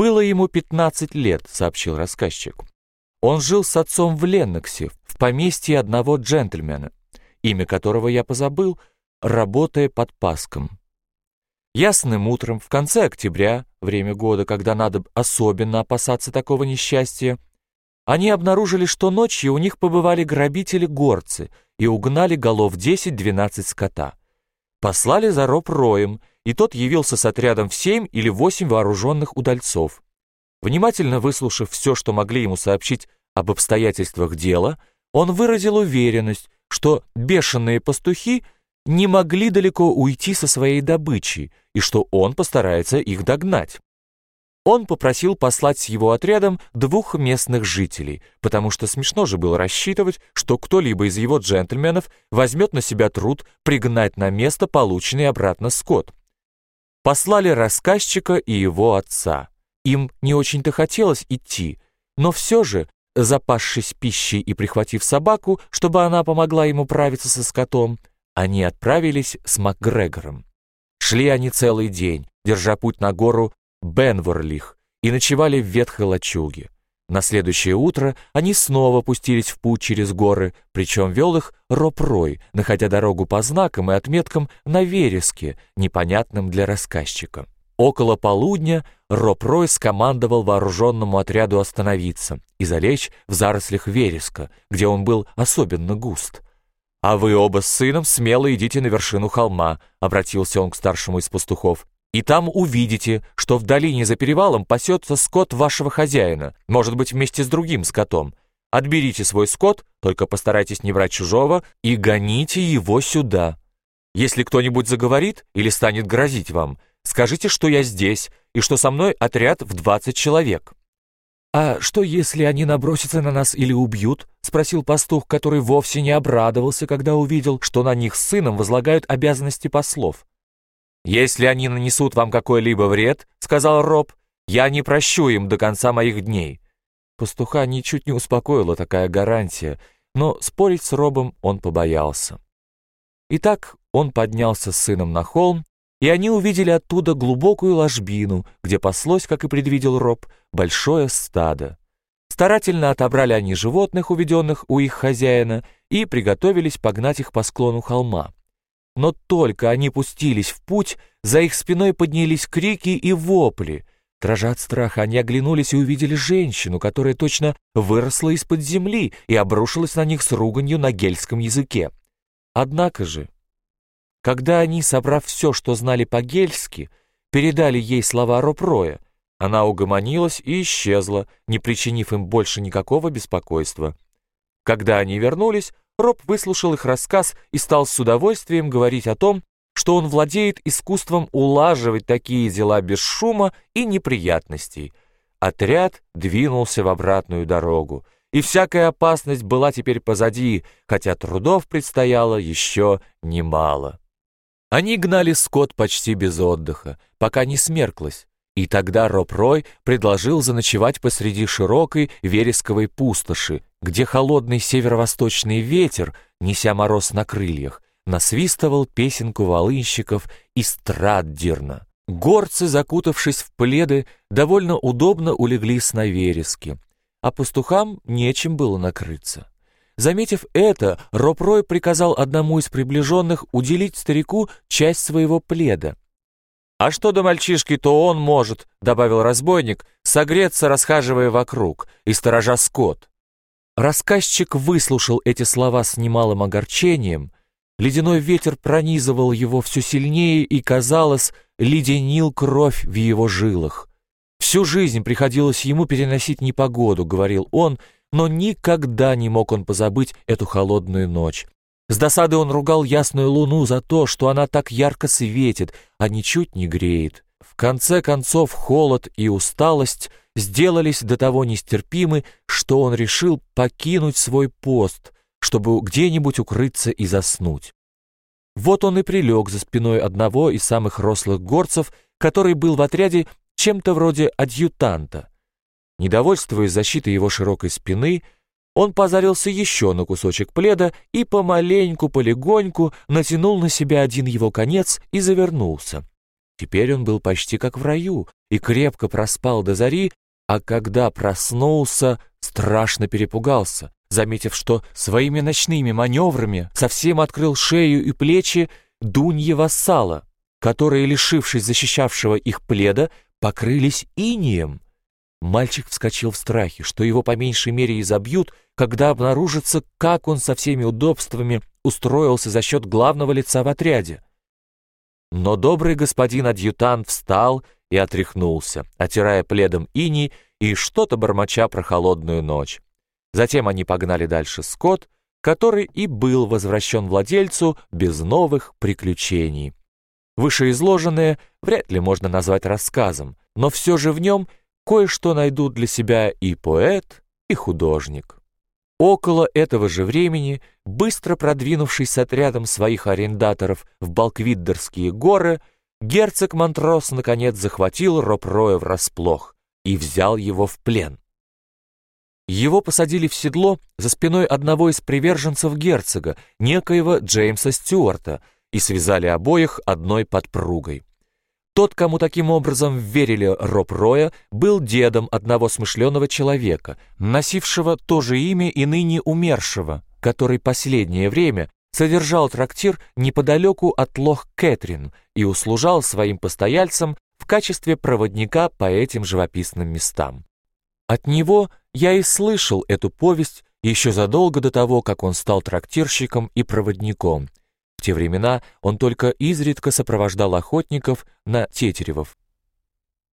«Было ему 15 лет», — сообщил рассказчик. Он жил с отцом в Ленноксе, в поместье одного джентльмена, имя которого я позабыл, работая под паском. Ясным утром, в конце октября, время года, когда надо особенно опасаться такого несчастья, они обнаружили, что ночью у них побывали грабители-горцы и угнали голов 10-12 скота. Послали за роб роем, и тот явился с отрядом в семь или восемь вооруженных удальцов. Внимательно выслушав все, что могли ему сообщить об обстоятельствах дела, он выразил уверенность, что бешеные пастухи не могли далеко уйти со своей добычей и что он постарается их догнать. Он попросил послать с его отрядом двух местных жителей, потому что смешно же было рассчитывать, что кто-либо из его джентльменов возьмет на себя труд пригнать на место полученный обратно скот. Послали рассказчика и его отца. Им не очень-то хотелось идти, но все же, запасшись пищей и прихватив собаку, чтобы она помогла ему правиться со скотом, они отправились с МакГрегором. Шли они целый день, держа путь на гору Бенворлих, и ночевали в ветхой лачуге. На следующее утро они снова пустились в путь через горы, причем вел их Роб-Рой, находя дорогу по знакам и отметкам на вереске, непонятным для рассказчика. Около полудня Роб-Рой скомандовал вооруженному отряду остановиться и залечь в зарослях вереска, где он был особенно густ. «А вы оба с сыном смело идите на вершину холма», — обратился он к старшему из пастухов и там увидите, что в долине за перевалом пасется скот вашего хозяина, может быть, вместе с другим скотом. Отберите свой скот, только постарайтесь не врать чужого, и гоните его сюда. Если кто-нибудь заговорит или станет грозить вам, скажите, что я здесь, и что со мной отряд в 20 человек». «А что, если они набросятся на нас или убьют?» — спросил пастух, который вовсе не обрадовался, когда увидел, что на них с сыном возлагают обязанности послов. «Если они нанесут вам какой-либо вред, — сказал Роб, — я не прощу им до конца моих дней». Пастуха ничуть не успокоила такая гарантия, но спорить с Робом он побоялся. Итак, он поднялся с сыном на холм, и они увидели оттуда глубокую ложбину, где паслось, как и предвидел Роб, большое стадо. Старательно отобрали они животных, уведенных у их хозяина, и приготовились погнать их по склону холма. Но только они пустились в путь, за их спиной поднялись крики и вопли. Дрожа от страха, они оглянулись и увидели женщину, которая точно выросла из-под земли и обрушилась на них с руганью на гельском языке. Однако же, когда они, собрав все, что знали по-гельски, передали ей слова Ропроя, она угомонилась и исчезла, не причинив им больше никакого беспокойства. Когда они вернулись, Роб выслушал их рассказ и стал с удовольствием говорить о том, что он владеет искусством улаживать такие дела без шума и неприятностей. Отряд двинулся в обратную дорогу, и всякая опасность была теперь позади, хотя трудов предстояло еще немало. Они гнали скот почти без отдыха, пока не смерклось, и тогда Роб Рой предложил заночевать посреди широкой вересковой пустоши, где холодный северо-восточный ветер, неся мороз на крыльях, насвистывал песенку волынщиков из Траддирна. Горцы, закутавшись в пледы, довольно удобно улеглись на вереске, а пастухам нечем было накрыться. Заметив это, Ропрой приказал одному из приближенных уделить старику часть своего пледа. «А что до мальчишки, то он может», — добавил разбойник, «согреться, расхаживая вокруг, и сторожа скот». Рассказчик выслушал эти слова с немалым огорчением. Ледяной ветер пронизывал его все сильнее и, казалось, леденил кровь в его жилах. Всю жизнь приходилось ему переносить непогоду, говорил он, но никогда не мог он позабыть эту холодную ночь. С досады он ругал ясную луну за то, что она так ярко светит, а ничуть не греет. В конце концов холод и усталость сделались до того нестерпимы, что он решил покинуть свой пост, чтобы где-нибудь укрыться и заснуть. Вот он и прилег за спиной одного из самых рослых горцев, который был в отряде чем-то вроде адъютанта. Недовольствуясь защитой его широкой спины, он позарился еще на кусочек пледа и помаленьку-полегоньку натянул на себя один его конец и завернулся. Теперь он был почти как в раю и крепко проспал до зари, а когда проснулся, страшно перепугался, заметив, что своими ночными маневрами совсем открыл шею и плечи Дунье вассала, которые, лишившись защищавшего их пледа, покрылись инием. Мальчик вскочил в страхе, что его по меньшей мере изобьют, когда обнаружится, как он со всеми удобствами устроился за счет главного лица в отряде. Но добрый господин адъютант встал и отряхнулся, отирая пледом иней и что-то бормоча про холодную ночь. Затем они погнали дальше скот, который и был возвращен владельцу без новых приключений. Вышеизложенное вряд ли можно назвать рассказом, но все же в нем кое-что найдут для себя и поэт, и художник. Около этого же времени, быстро продвинувшись с отрядом своих арендаторов в Балквиддерские горы, герцог Монтрос наконец захватил Ропроя врасплох и взял его в плен. Его посадили в седло за спиной одного из приверженцев герцога, некоего Джеймса Стюарта, и связали обоих одной подпругой. Тот, кому таким образом верили Роб Роя, был дедом одного смышленого человека, носившего то же имя и ныне умершего, который последнее время содержал трактир неподалеку от лох Кэтрин и услужал своим постояльцам в качестве проводника по этим живописным местам. От него я и слышал эту повесть еще задолго до того, как он стал трактирщиком и проводником. В те времена он только изредка сопровождал охотников на тетеревов.